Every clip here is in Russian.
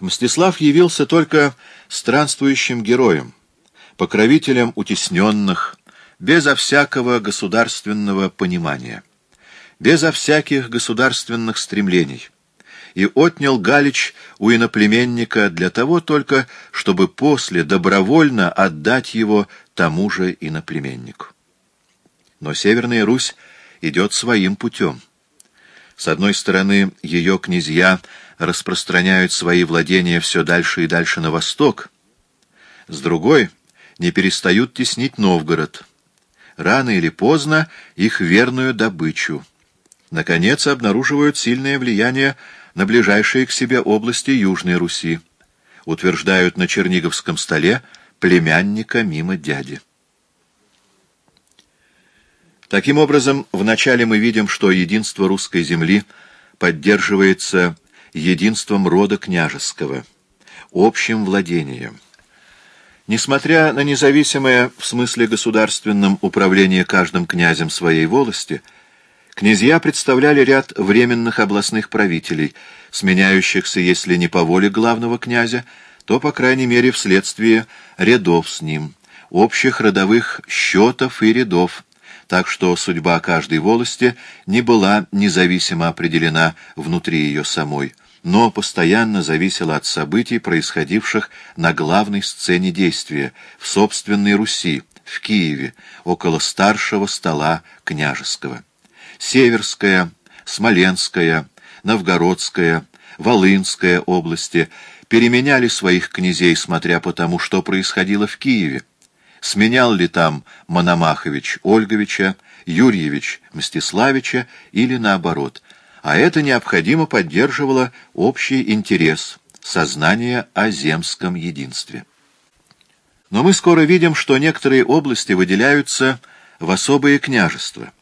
Мстислав явился только странствующим героем, покровителем утесненных, безо всякого государственного понимания, безо всяких государственных стремлений, и отнял Галич у иноплеменника для того только, чтобы после добровольно отдать его тому же иноплеменнику. Но Северная Русь идет своим путем. С одной стороны, ее князья распространяют свои владения все дальше и дальше на восток, с другой — не перестают теснить Новгород. Рано или поздно их верную добычу. Наконец, обнаруживают сильное влияние на ближайшие к себе области Южной Руси. Утверждают на Черниговском столе племянника мимо дяди. Таким образом, вначале мы видим, что единство русской земли поддерживается единством рода княжеского, общим владением. Несмотря на независимое в смысле государственном управление каждым князем своей волости, князья представляли ряд временных областных правителей, сменяющихся, если не по воле главного князя, то, по крайней мере, вследствие рядов с ним, общих родовых счетов и рядов, так что судьба каждой волости не была независимо определена внутри ее самой, но постоянно зависела от событий, происходивших на главной сцене действия, в собственной Руси, в Киеве, около старшего стола княжеского. Северская, Смоленская, Новгородская, Волынская области переменяли своих князей, смотря по тому, что происходило в Киеве, сменял ли там Мономахович Ольговича, Юрьевич Мстиславича или наоборот, а это необходимо поддерживало общий интерес, сознание о земском единстве. Но мы скоро видим, что некоторые области выделяются в особые княжества.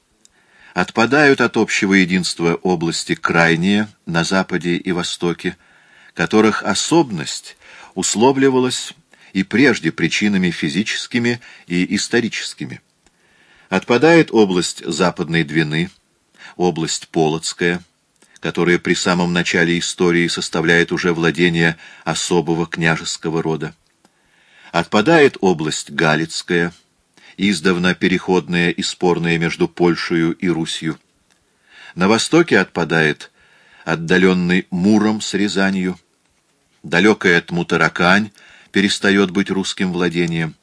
Отпадают от общего единства области крайние на западе и востоке, которых особенность условливалась и прежде причинами физическими и историческими. Отпадает область Западной Двины, область Полоцкая, которая при самом начале истории составляет уже владение особого княжеского рода. Отпадает область Галицкая, издавна переходная и спорная между Польшей и Русью. На востоке отпадает отдаленный Муром с Рязанью, далекая Тмутаракань перестает быть русским владением.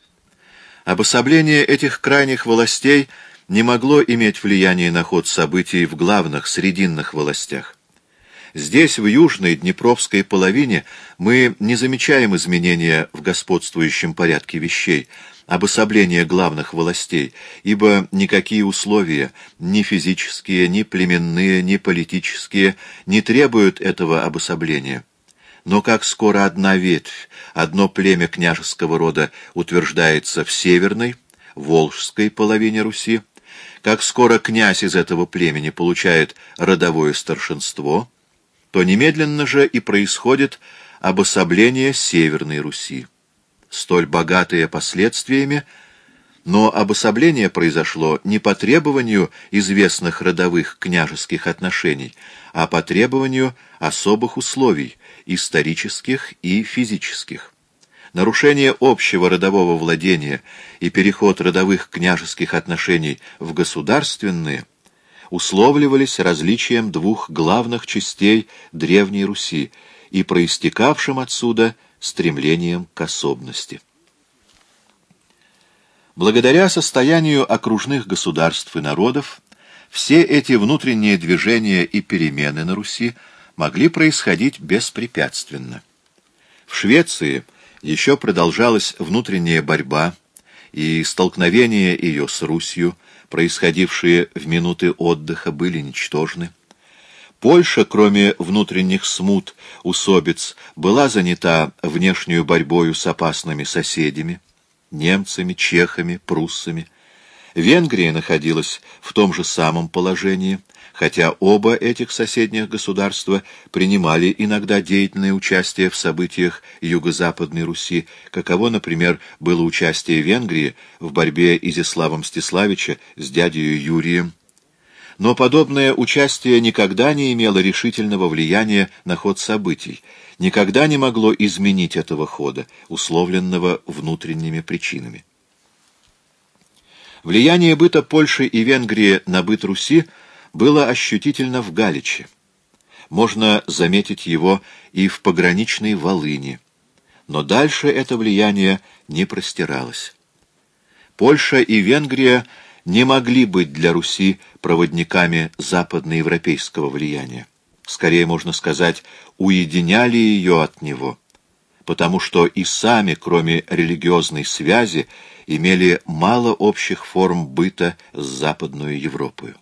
Обособление этих крайних властей не могло иметь влияния на ход событий в главных, срединных властях. Здесь, в южной Днепровской половине, мы не замечаем изменения в господствующем порядке вещей, обособления главных властей, ибо никакие условия, ни физические, ни племенные, ни политические, не требуют этого обособления. Но как скоро одна ветвь, одно племя княжеского рода утверждается в северной, волжской половине Руси, как скоро князь из этого племени получает родовое старшинство, то немедленно же и происходит обособление Северной Руси. Столь богатое последствиями, но обособление произошло не по требованию известных родовых княжеских отношений, а по требованию особых условий, исторических и физических. Нарушение общего родового владения и переход родовых княжеских отношений в государственные условливались различием двух главных частей Древней Руси и проистекавшим отсюда стремлением к особенности. Благодаря состоянию окружных государств и народов, все эти внутренние движения и перемены на Руси могли происходить беспрепятственно. В Швеции еще продолжалась внутренняя борьба, и столкновения ее с Русью, происходившие в минуты отдыха, были ничтожны. Польша, кроме внутренних смут, усобиц, была занята внешнюю борьбою с опасными соседями, немцами, чехами, пруссами. Венгрия находилась в том же самом положении – хотя оба этих соседних государства принимали иногда деятельное участие в событиях Юго-Западной Руси, каково, например, было участие Венгрии в борьбе Изяслава Мстиславича с дядей Юрием. Но подобное участие никогда не имело решительного влияния на ход событий, никогда не могло изменить этого хода, условленного внутренними причинами. Влияние быта Польши и Венгрии на быт Руси было ощутительно в Галиче. Можно заметить его и в пограничной Волыни. Но дальше это влияние не простиралось. Польша и Венгрия не могли быть для Руси проводниками западноевропейского влияния. Скорее можно сказать, уединяли ее от него, потому что и сами, кроме религиозной связи, имели мало общих форм быта с Западной Европой.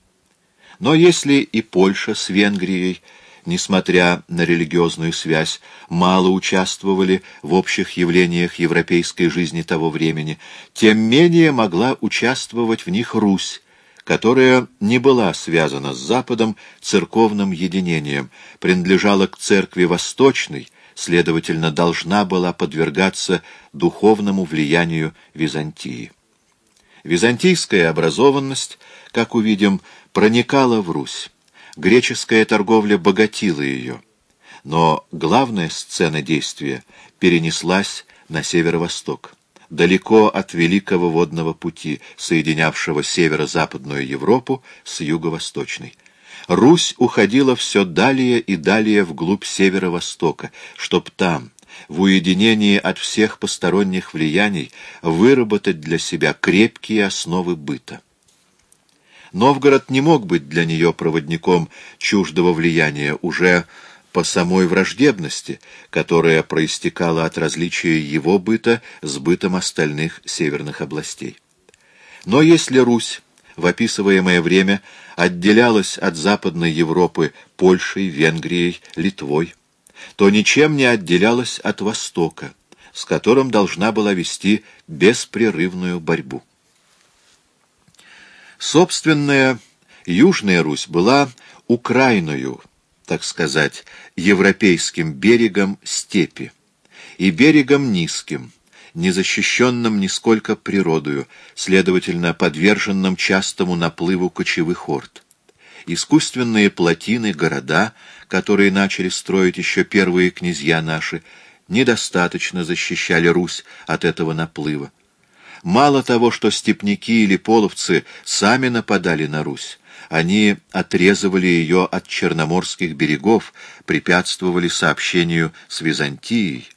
Но если и Польша с Венгрией несмотря на религиозную связь, мало участвовали в общих явлениях европейской жизни того времени, тем менее могла участвовать в них Русь, которая не была связана с Западом церковным единением, принадлежала к церкви Восточной, следовательно, должна была подвергаться духовному влиянию Византии. Византийская образованность, как увидим, проникала в Русь греческая торговля богатила ее, но главная сцена действия перенеслась на северо-восток, далеко от Великого водного пути, соединявшего северо-западную Европу с юго-восточной. Русь уходила все далее и далее вглубь северо-востока, чтоб там, в уединении от всех посторонних влияний, выработать для себя крепкие основы быта. Новгород не мог быть для нее проводником чуждого влияния уже по самой враждебности, которая проистекала от различия его быта с бытом остальных северных областей. Но если Русь в описываемое время отделялась от Западной Европы Польшей, Венгрией, Литвой, то ничем не отделялась от Востока, с которым должна была вести беспрерывную борьбу. Собственная Южная Русь была Украиною, так сказать, европейским берегом степи, и берегом низким, незащищенным нисколько природою, следовательно, подверженным частому наплыву кочевых орд. Искусственные плотины, города, которые начали строить еще первые князья наши, недостаточно защищали Русь от этого наплыва. Мало того, что степняки или половцы сами нападали на Русь, они отрезывали ее от черноморских берегов, препятствовали сообщению с Византией.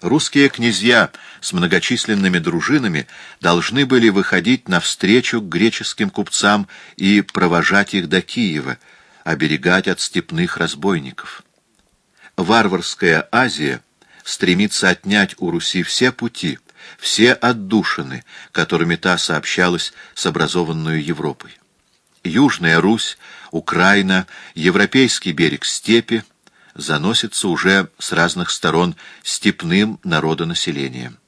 Русские князья с многочисленными дружинами должны были выходить навстречу к греческим купцам и провожать их до Киева, оберегать от степных разбойников. Варварская Азия стремится отнять у Руси все пути — все отдушины, которыми та сообщалась с образованной Европой. Южная Русь, Украина, европейский берег степи заносится уже с разных сторон степным народонаселением.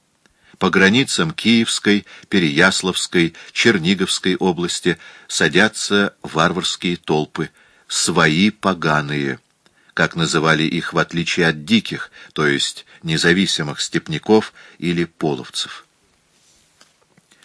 По границам Киевской, Переяславской, Черниговской области садятся варварские толпы, свои поганые, как называли их в отличие от диких, то есть независимых степняков или половцев.